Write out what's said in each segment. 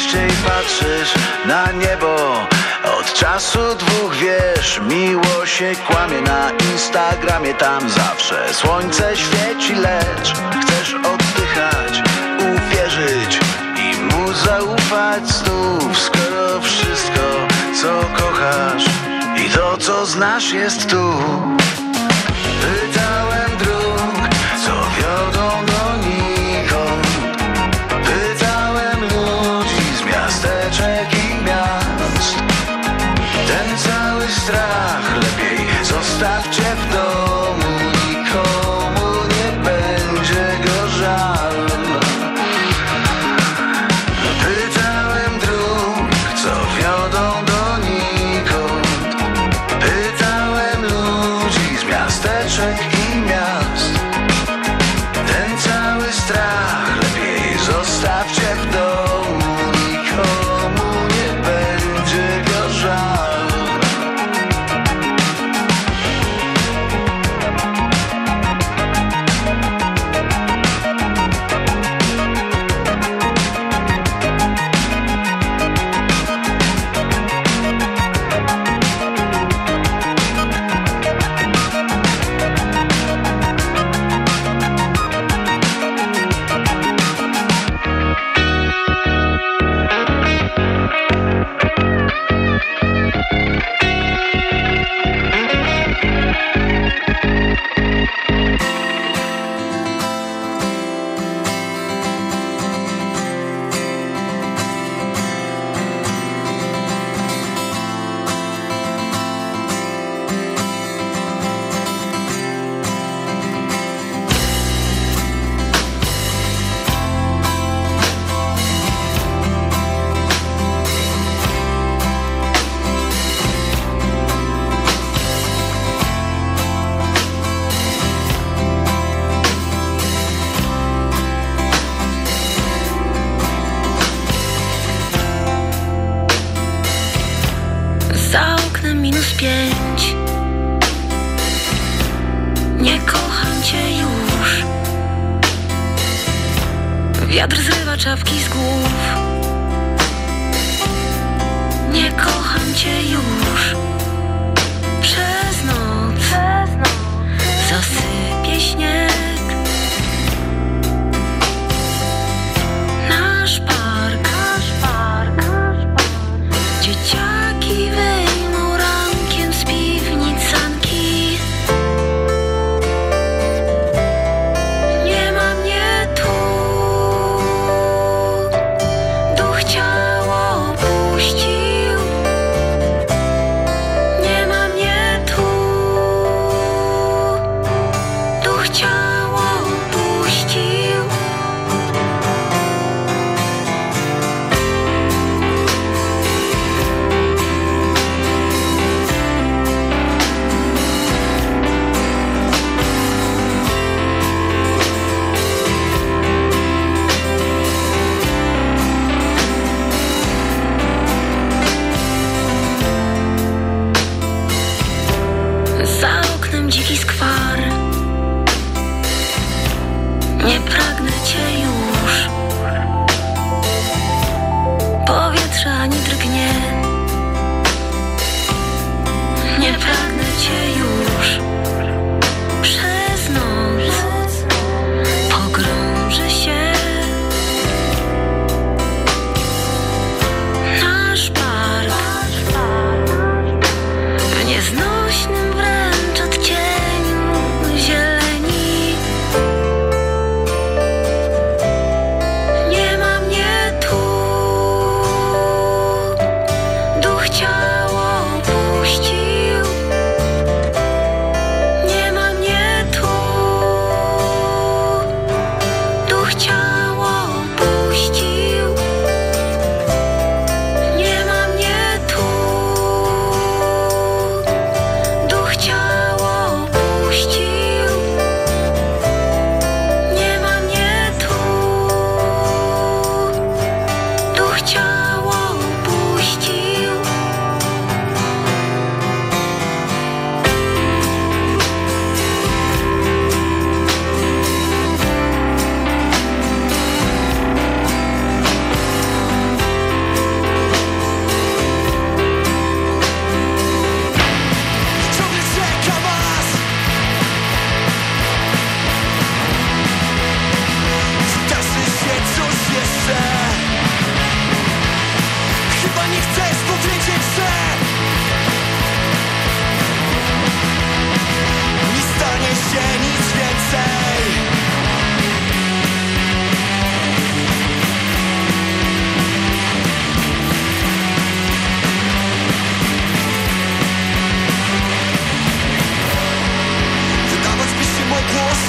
częściej patrzysz na niebo. Od czasu dwóch wiesz, miło się kłamie na Instagramie. Tam zawsze słońce świeci, lecz chcesz oddychać, uwierzyć I mu zaufać znów, skoro wszystko co kochasz I to co znasz jest tu.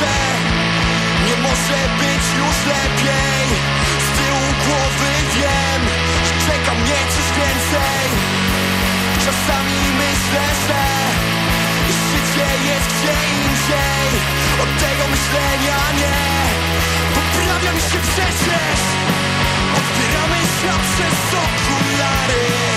że nie może być już lepiej. Z tyłu głowy wiem, że czeka mnie coś więcej. Czasami myślę, że życie jest gdzie indziej. Od tego myślenia nie. Poprawia mi się przecież. Odbieramy świat przez okulary.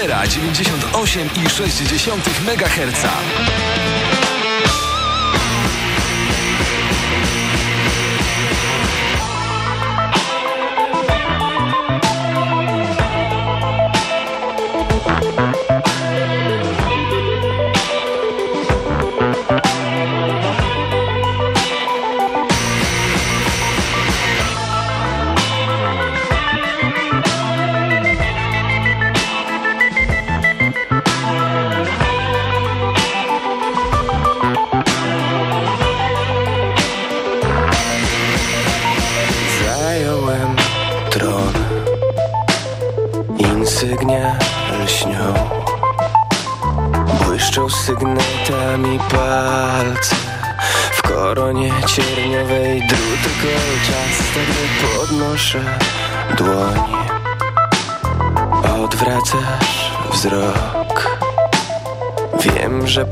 Pantera 98,6 MHz.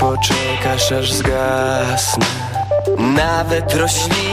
Poczekasz aż zgasnę. Nawet rośliny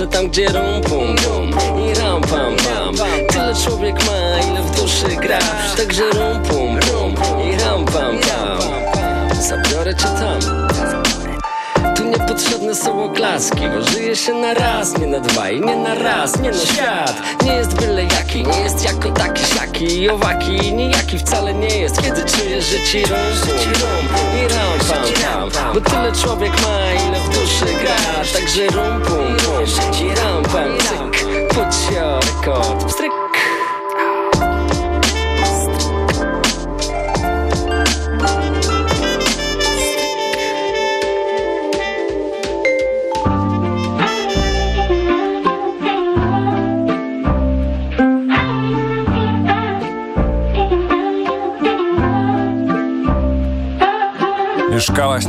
kolorze Tam gdzie rum pum pum i ram pam pam Tyle człowiek ma, ile w duszy gra. Także rum pum pum i ram pam pam Zabiorę cię tam tu niepotrzebne są oklaski Bo żyje się na raz, nie na dwa i nie na raz, nie na świat. Nie jest byle jaki, nie jest jako taki siaki I owaki, nijaki wcale nie jest Kiedy czujesz, że ci rum, rum i ram pam pam Bo tyle człowiek ma, ile w duszy gra. Także rum pum pum. I ram pam cyk Put your record, pstryk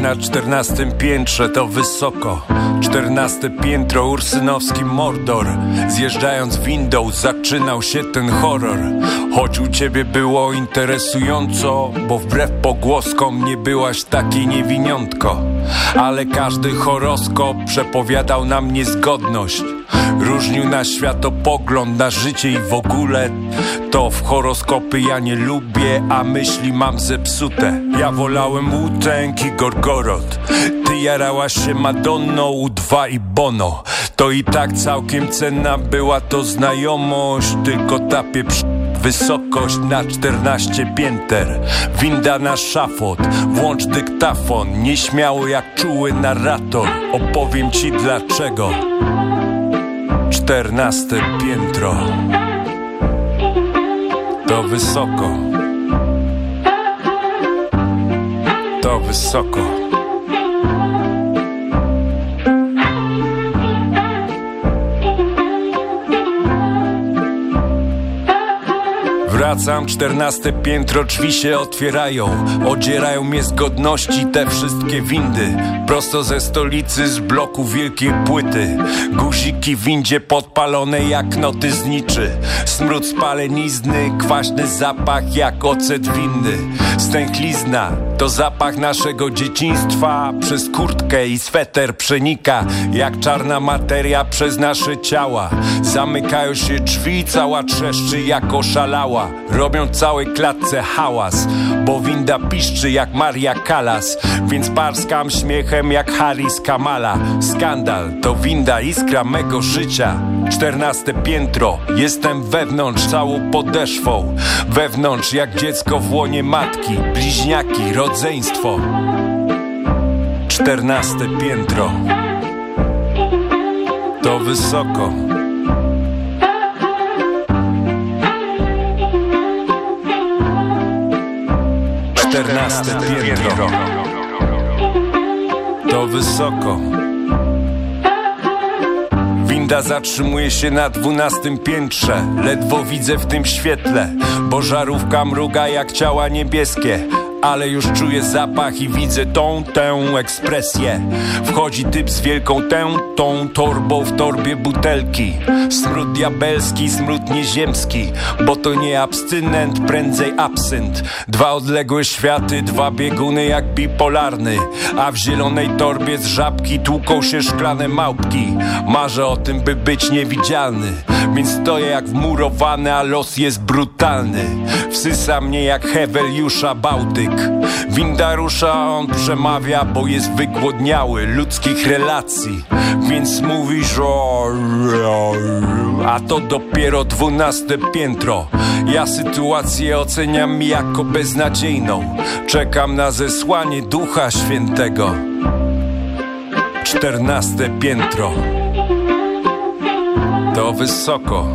na czternastym piętrze, to wysoko. Czternaste piętro, ursynowski Mordor. Zjeżdżając windą zaczynał się ten horror. Choć u ciebie było interesująco Bo wbrew pogłoskom nie byłaś taki niewiniątko. Ale każdy horoskop przepowiadał nam niezgodność Różnił na światopogląd, na życie i w ogóle To w horoskopy ja nie lubię, a myśli mam zepsute. Ja wolałem Wu-Tang i Gorgorod Ty jarałaś się Madonną, U2 i Bono. To i tak całkiem cenna była to znajomość Tylko ta pieprz... Wysokość na 14 pięter. Winda na szafot Włącz dyktafon. Nieśmiało jak czuły narrator. Opowiem ci dlaczego. Czternaste piętro To wysoko. To wysoko Wracam, czternaste piętro, drzwi się otwierają. Odzierają mnie z godności te wszystkie windy. Prosto ze stolicy, z bloku wielkiej płyty. Guziki w windzie podpalone jak noty zniczy Smród spalenizny, kwaśny zapach jak ocet winny. Stęchlizna to zapach naszego dzieciństwa. Przez kurtkę i sweter przenika Jak czarna materia przez nasze ciała. Zamykają się drzwi, cała trzeszczy jak oszalała. Robią całej klatce hałas Bo winda piszczy jak Maria Kalas Więc parskam śmiechem jak Harris Kamala. Skandal to winda iskra mego życia Czternaste piętro. Jestem wewnątrz całą podeszwą. Wewnątrz jak dziecko w łonie matki. Bliźniaki, rodzeństwo. Czternaste piętro. To wysoko. Czternaste piętro. To wysoko Winda zatrzymuje się na dwunastym piętrze. Ledwo widzę w tym świetle. Bo żarówka mruga jak ciała niebieskie ale już czuję zapach i widzę tą, tę ekspresję. Wchodzi typ z wielką tę, tą torbą w torbie butelki. Smród diabelski, smród nieziemski Bo to nie abstynent, prędzej absynt. Dwa odległe światy, dwa bieguny jak bipolarny A w zielonej torbie z żabki tłuką się szklane małpki. Marzę o tym, by być niewidzialny Więc stoję jak wmurowany, a los jest brutalny. Wsysa mnie jak Heweliusza Bałtyk Winda rusza, on przemawia, bo jest wygłodniały ludzkich relacji. Więc mówisz o... A to dopiero dwunaste piętro. Ja sytuację oceniam jako beznadziejną. Czekam na zesłanie Ducha Świętego. Czternaste piętro. To wysoko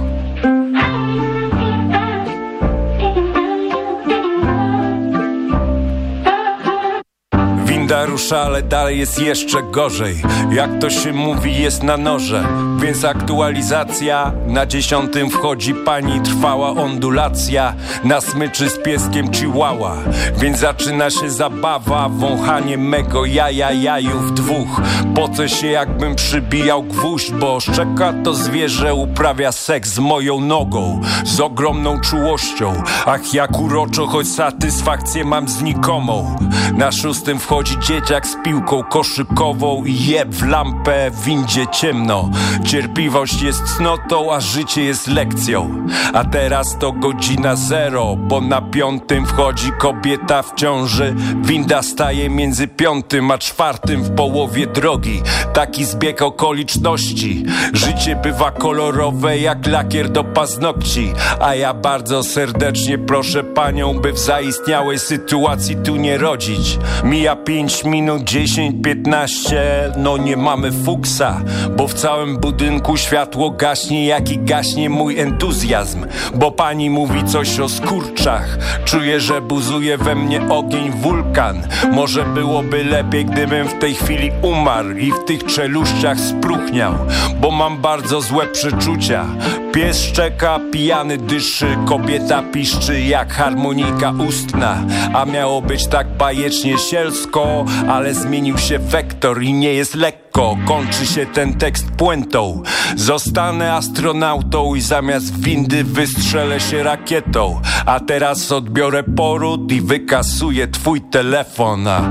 rusza, ale dalej jest jeszcze gorzej. Jak to się mówi, jest na noże Więc aktualizacja. Na dziesiątym wchodzi pani Trwała ondulacja. Na smyczy z pieskiem chihuahua. Więc zaczyna się zabawa Wąchanie mego jaja jajów dwóch. Poce się jakbym przybijał gwóźdź Bo szczeka to zwierzę uprawia seks z moją nogą Z ogromną czułością. Ach jak uroczo, choć satysfakcję mam znikomą. Na szóstym wchodzi dzieciak z piłką koszykową I jeb w lampę, w windzie ciemno Cierpliwość jest cnotą, a życie jest lekcją. A teraz to godzina zero Bo na piątym wchodzi kobieta w ciąży. Winda staje między piątym a czwartym w połowie drogi. Taki zbieg okoliczności. Życie bywa kolorowe jak lakier do paznokci. A ja bardzo serdecznie proszę panią By w zaistniałej sytuacji tu nie rodzić. Mija 5 minut, 10, 15 No nie mamy fuksa Bo w całym budynku światło gaśnie Jak i gaśnie mój entuzjazm. Bo pani mówi coś o skurczach. Czuję, że buzuje we mnie ogień wulkan. Może byłoby lepiej, gdybym w tej chwili umarł I w tych czeluściach spruchniał. Bo mam bardzo złe przeczucia. Pies szczeka, pijany dyszy. Kobieta piszczy jak harmonika ustna. A miało być tak bajecznie sielsko Ale zmienił się wektor i nie jest lekko Kończy się ten tekst puentą. Zostanę astronautą i zamiast windy wystrzelę się rakietą. A teraz odbiorę poród i wykasuję twój telefon. A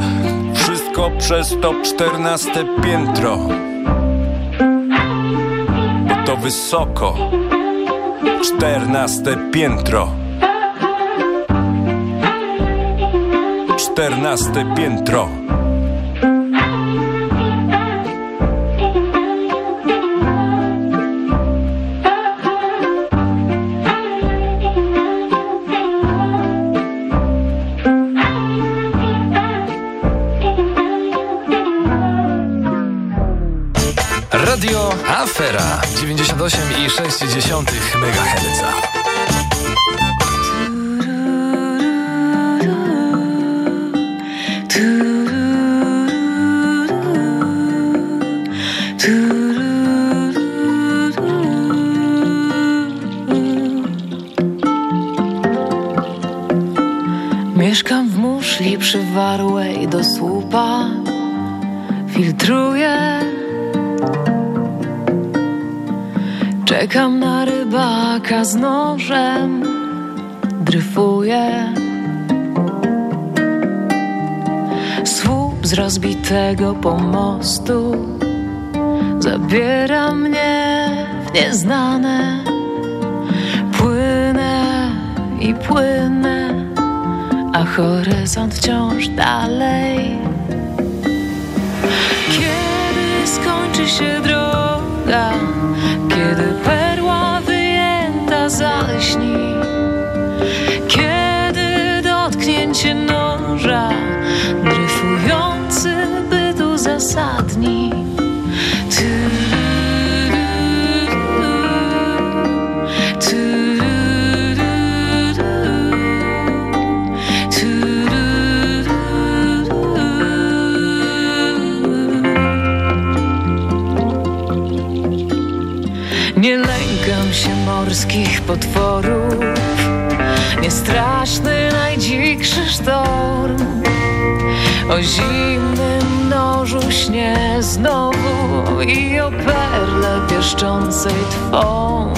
wszystko przez to czternaste piętro. Bo to wysoko. Czternaste piętro. Czternaste piętro Afera 98,6 MHz. Mieszkam w muszli przywarłej do słupa Filtruję Czekam na rybaka z nożem. Dryfuję. Słup z rozbitego pomostu. Zabiera mnie w nieznane. Płynę i płynę A horyzont wciąż dalej. Kiedy skończy się droga Kiedy perła wyjęta zalśni Kiedy potworów Nie straszny najdzikszy sztorm. O zimnym nożu śnie znowu I o perle pieszczącej twą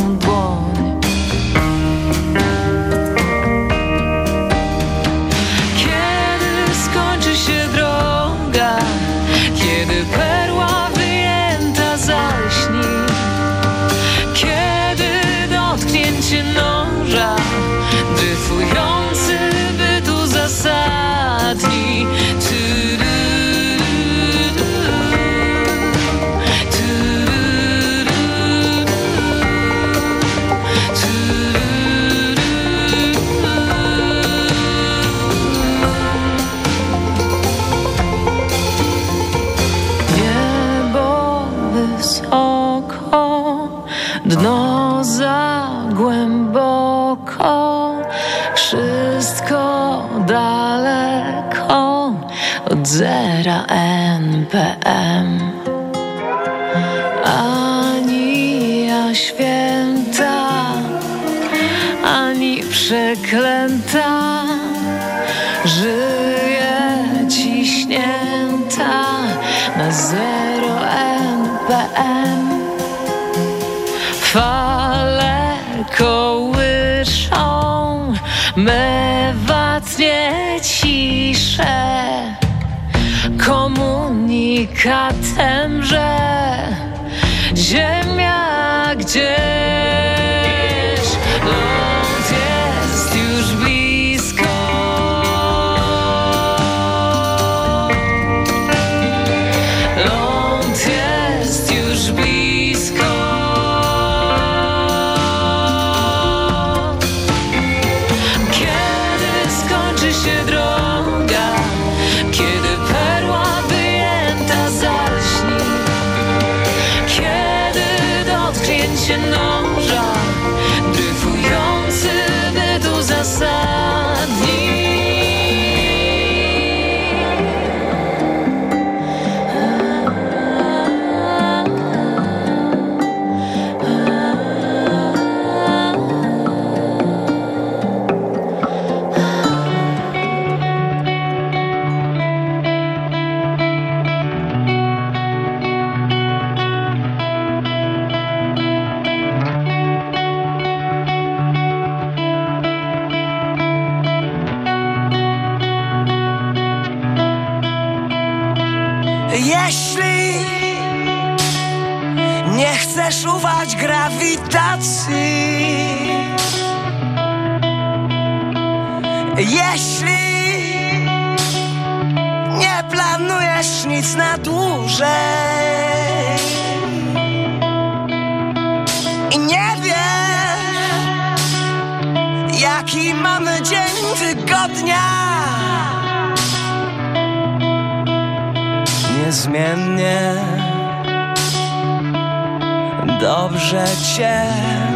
Cię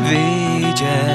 widzieć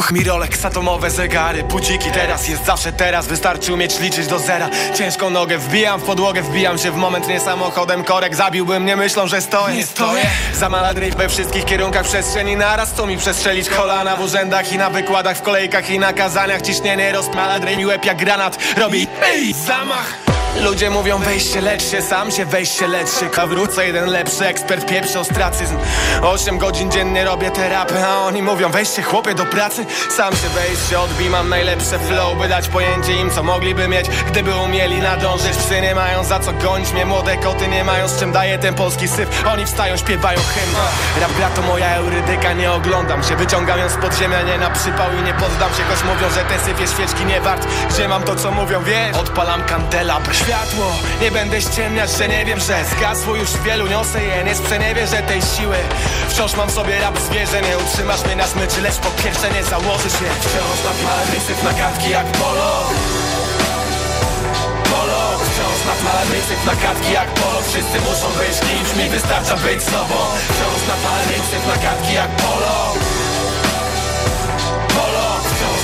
Nabił mi Rolex, atomowe zegary. Budziki teraz jest zawsze teraz. Wystarczy umieć liczyć do zera. Ciężką nogę wbijam w podłogę Wbijam się w moment nie samochodem. Korek Zabiłbym mnie myślą, że stoję. Nie stoję. Za maladryf we wszystkich kierunkach. Przestrzeni Naraz co mi przestrzelić? Kolana W urzędach i na wykładach W kolejkach i na kazaniach. Ciśnienie rost maladryf mi łeb jak granat. Robi ej, zamach Ludzie mówią wejście, lecz się sam się wejście, lecz się. Wrócę jeden lepszy ekspert, pieprzy ostracyzm. Osiem godzin dziennie robię terapię A oni mówią wejście chłopie do pracy. Sam się wejść się mam najlepsze flow By dać pojęcie im co mogliby mieć Gdyby umieli nadążyć. Psy nie mają za co gonić mnie Młode koty nie mają z czym daje ten polski syf. Oni wstają, śpiewają hymn. Rap gra to moja eurydyka, nie oglądam się. Wyciągam ją z podziemia, nie na przypał i nie poddam się Choć mówią, że ten syf jest świeczki nie wart. Gdzie mam to co mówią, wiesz? Odpalam kandelabr światło. Nie będę ściemniać, że nie wiem, że zgasło już wielu. Niosę je, nie sprzeniewierzę tej siły. Wciąż mam sobie rap zwierzę Nie utrzymasz mnie na smyczy, lecz po pierwsze nie założysz je Wciąż napalny syf na kartki jak polo. Polo. Wciąż napalny syf na kartki jak polo. Wszyscy muszą być kimś, mi wystarcza być sobą. Wciąż napalny syf na kartki jak Polo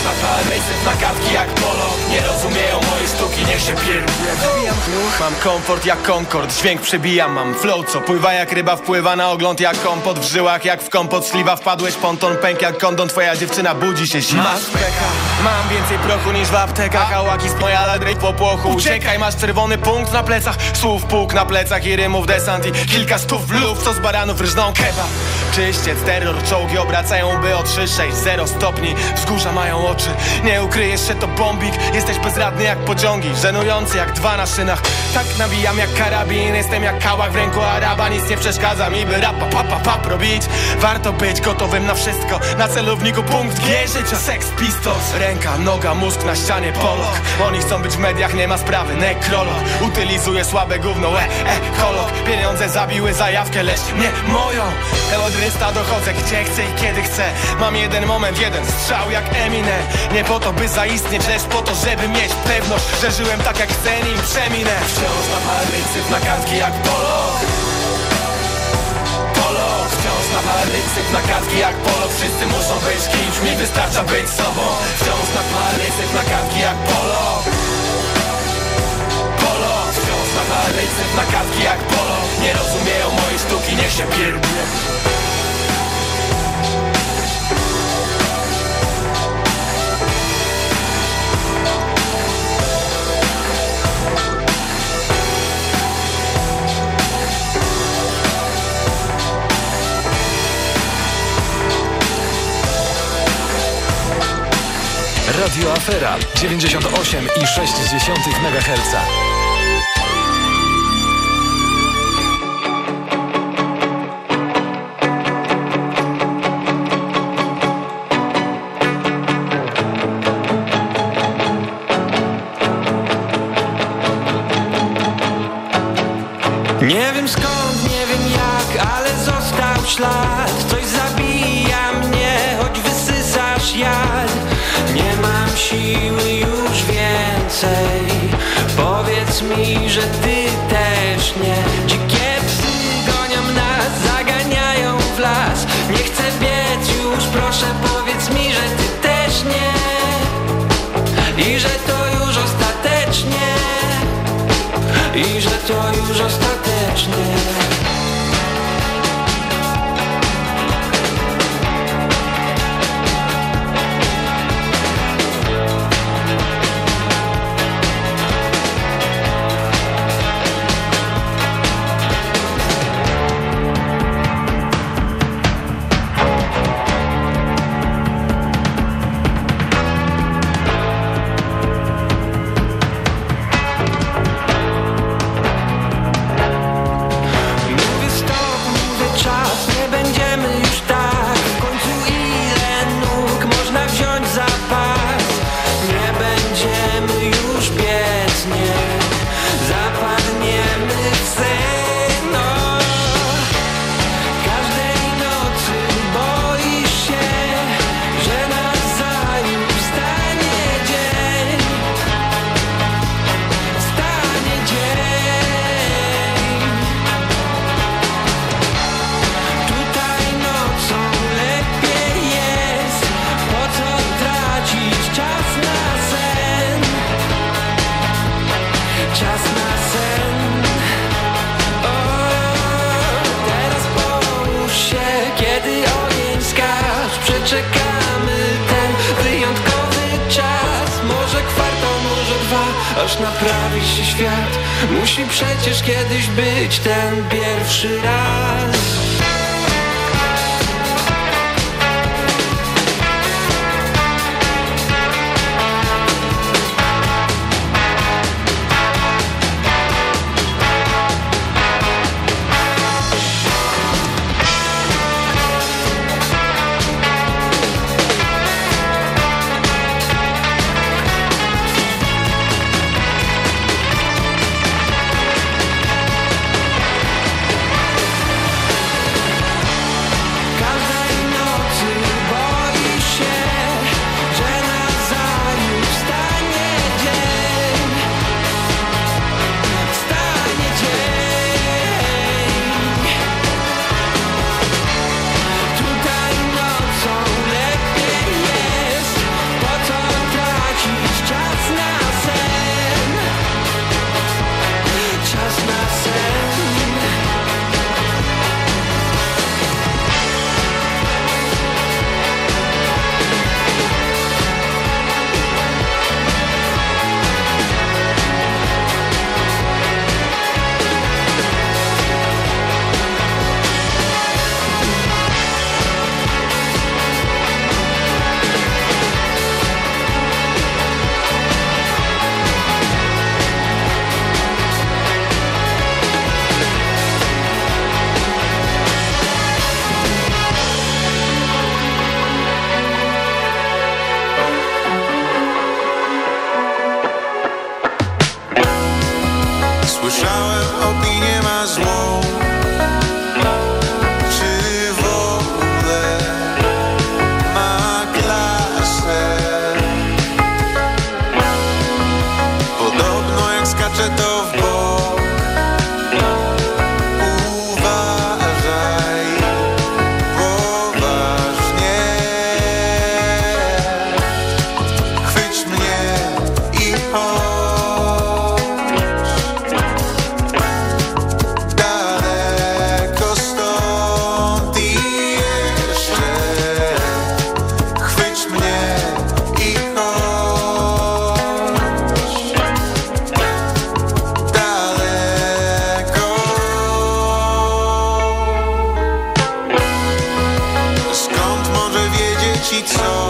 Syf na kartki jak polo. Nie rozumieją mojej sztuki, niech się pierdolę Mam komfort jak Concord, dźwięk przebijam Mam flow, co pływa jak ryba, wpływa na ogląd jak kompot. W żyłach jak w kompot, sliwa wpadłeś, ponton pęk jak kondon. Twoja dziewczyna budzi się zima. Masz pecha, mam więcej prochu niż w aptekach. A? Łaki z moja ladrej po płochu. Uciekaj, masz czerwony punkt na plecach. Słów puk na plecach i rymów desant I kilka stów luf, co z baranów ryżną kebab. Czyściec, terror, czołgi obracają by o 3-6-0 stopni. Wzgórza mają oczy, nie ukryjesz się to bombik. Jesteś bezradny jak pociągi, żenujący jak dwa na szynach. Tak nabijam jak karabin, jestem jak kałach w ręku Araba. Nic nie przeszkadza mi, by rapa pa pa pap robić. Warto być gotowym na wszystko, na celowniku punkt G Życia, Sex Pistols Ręka, noga, mózg na ścianie, polok. Oni chcą być w mediach, nie ma sprawy, nekrolog. Utylizuję słabe gówno, e, e, kolok. Pieniądze zabiły zajawkę, lecz nie moją. Elodrysta dochodzę gdzie chcę i kiedy chcę. Mam jeden moment, jeden strzał jak Eminem Nie po to by zaistnieć, lecz po to, żeby mieć pewność Że żyłem tak jak chcę, nim przeminę. Wciąż napalny syf na kartki jak polo Polo Wciąż napalny syf na kartki jak polo Wszyscy muszą być kimś, mi wystarcza być sobą. Wciąż napalny syf na kartki jak polo Polo Wciąż napalny syf na kartki jak polo Nie rozumieją mojej sztuki, niech się pierdolę Radio Afera 98,6 MHz. Nie wiem skąd, nie wiem jak, ale został ślad ty też nie. Dzikie psy gonią nas, zaganiają w las. Nie chcę biec już, proszę powiedz mi, że ty też nie. I że to już ostatecznie. I że to już ostatecznie wiedzieć i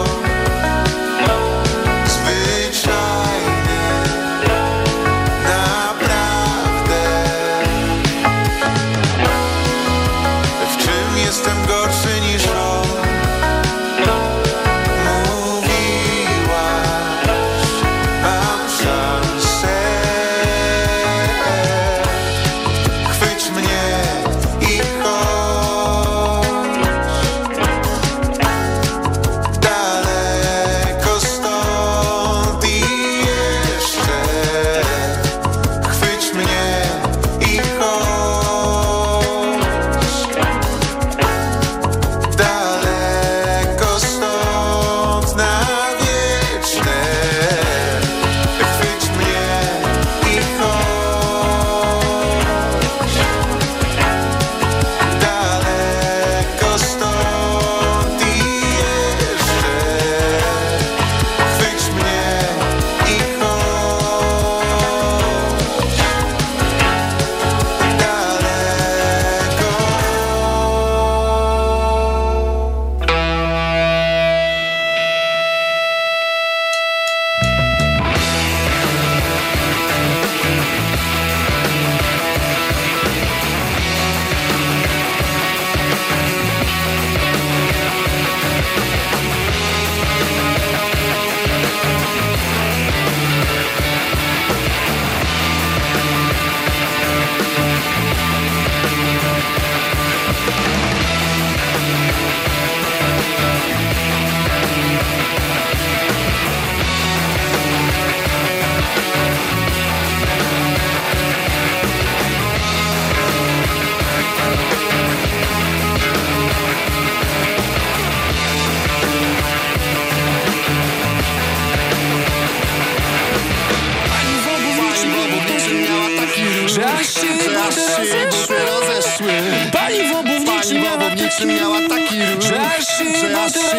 taki miała taki ruch Że aż się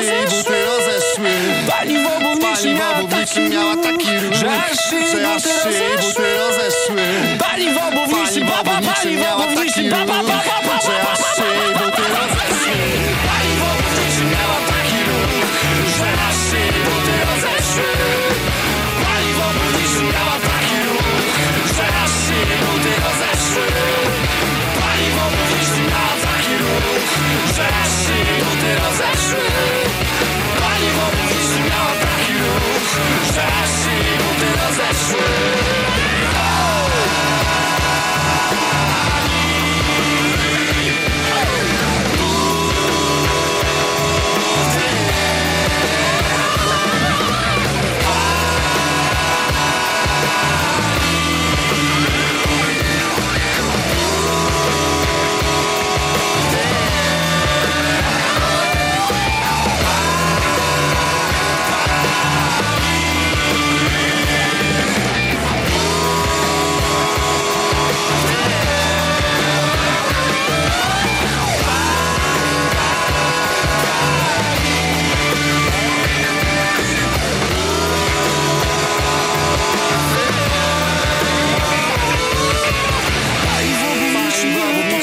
jej buty rozeszły. Paliwo bówniczy niczym miała taki ruch. Że aż się buty rozeszły. Paliwo był niczym baba, paliwo był niczym baba, baba, baba, Że aż się buty rozeszły. Paliwo się buty rozeszły Paliwo był niczym miała taki ruch Że aż się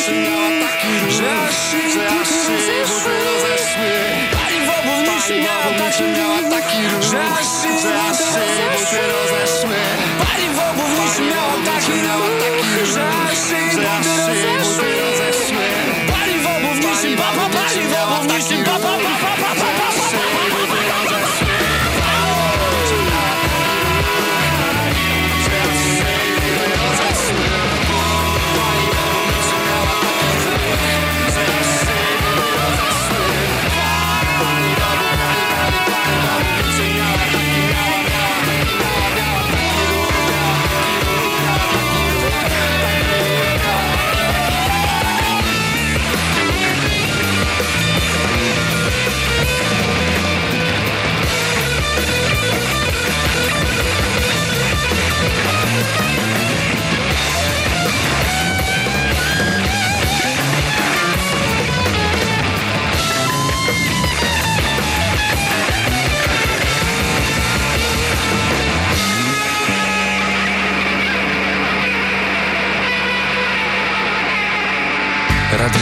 buty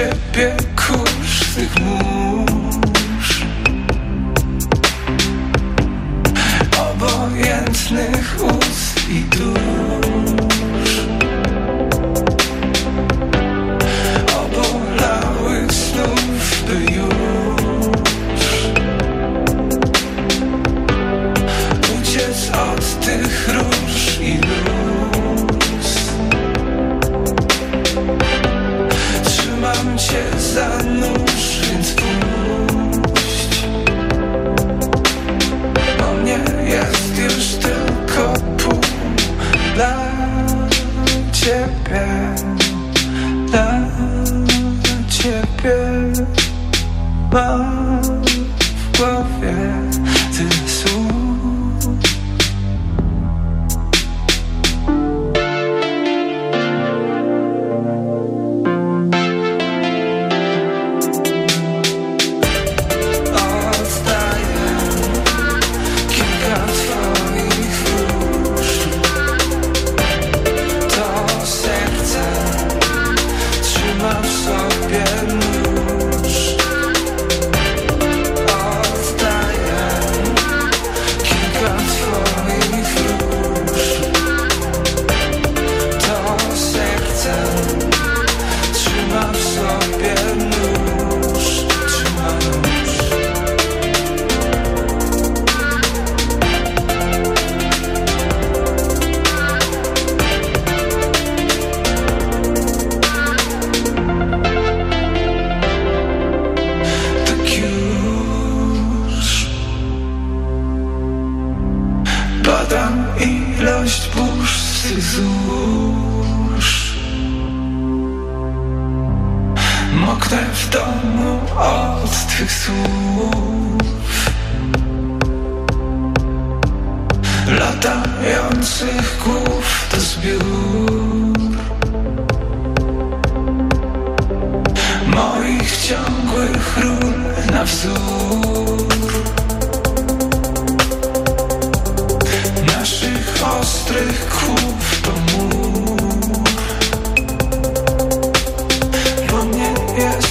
Ciebie kurz tych mórz. Obojętnych ust i dusz ciebie Dla ciebie Mam w głowie podam ilość puszczy złóż Moknę w domu od twych słów. Latających głów do zbiór. Moich ciągłych ról na wzór. ostrych kłów to mów No nie jest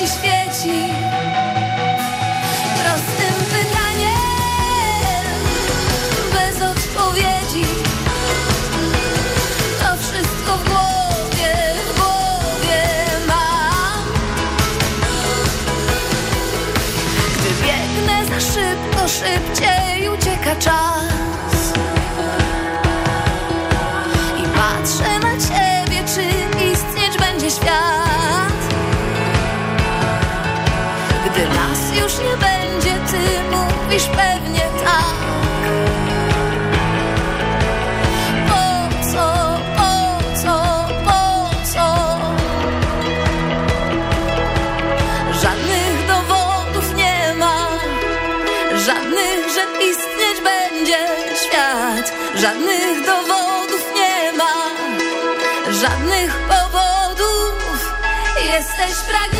ci świeci? Prostym pytaniem Bez odpowiedzi. To wszystko w głowie, w głowie mam. Gdy biegnę za szybko, szybciej ucieka czas. mówisz pewnie tak. Po co, po co, po co? Żadnych dowodów nie ma. Żadnych, że istnieć będzie świat. Żadnych dowodów nie ma. Żadnych powodów. Jesteś pragniony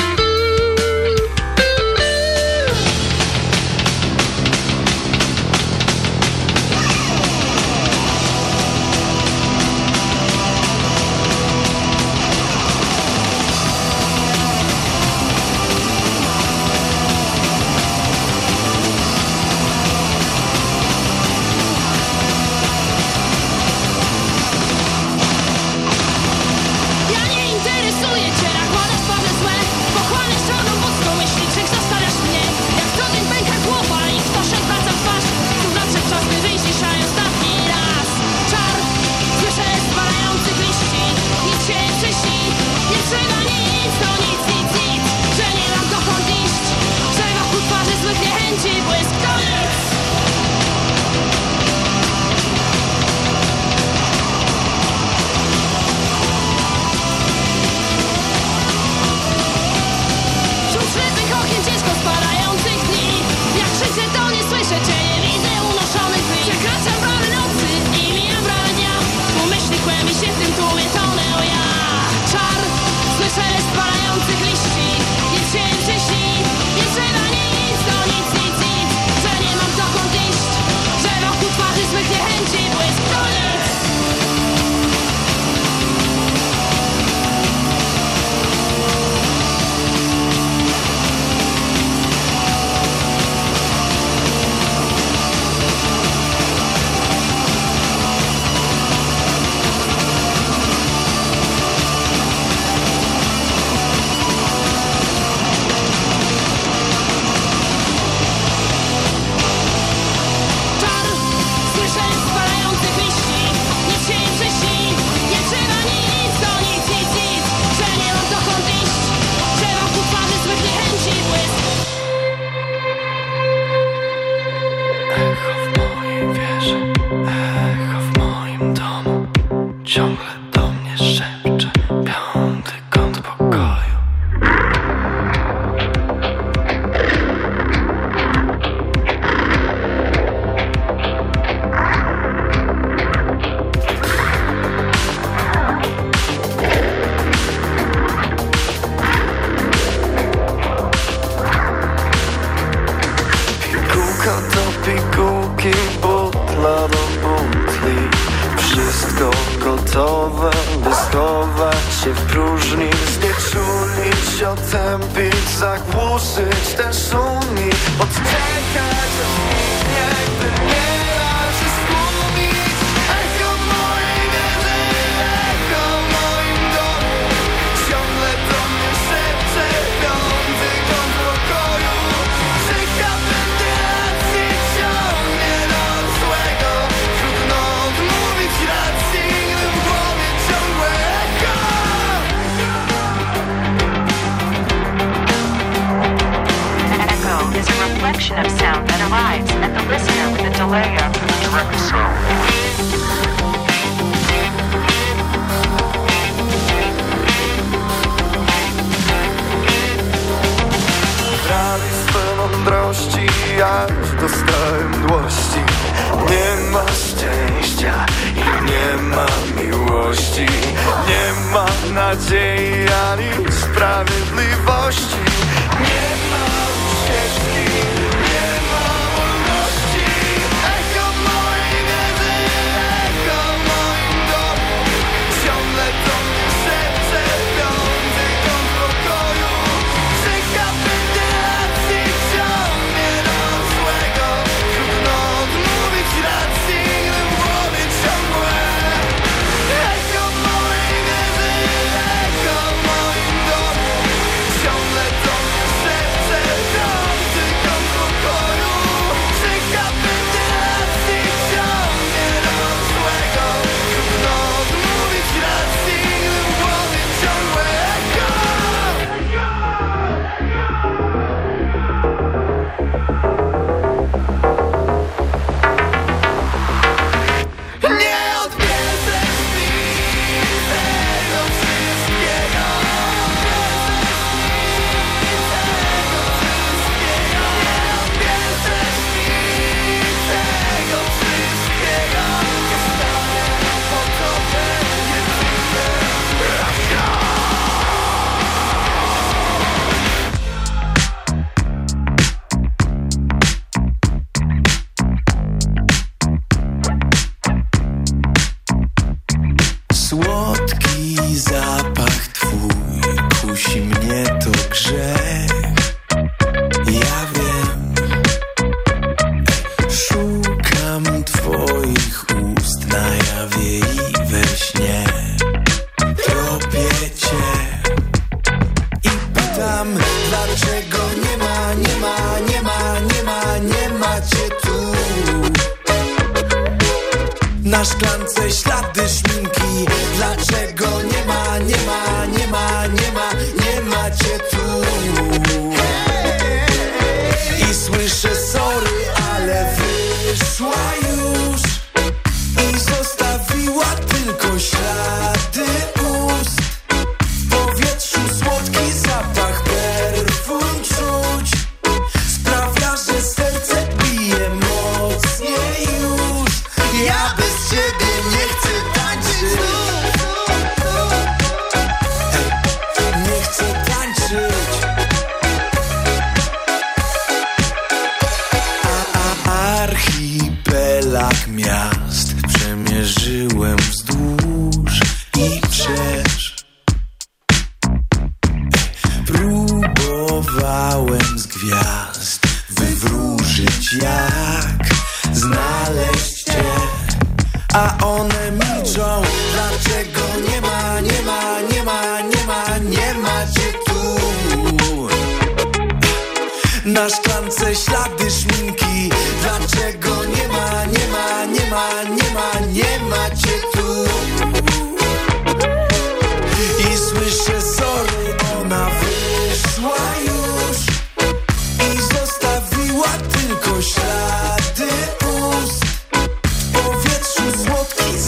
Ma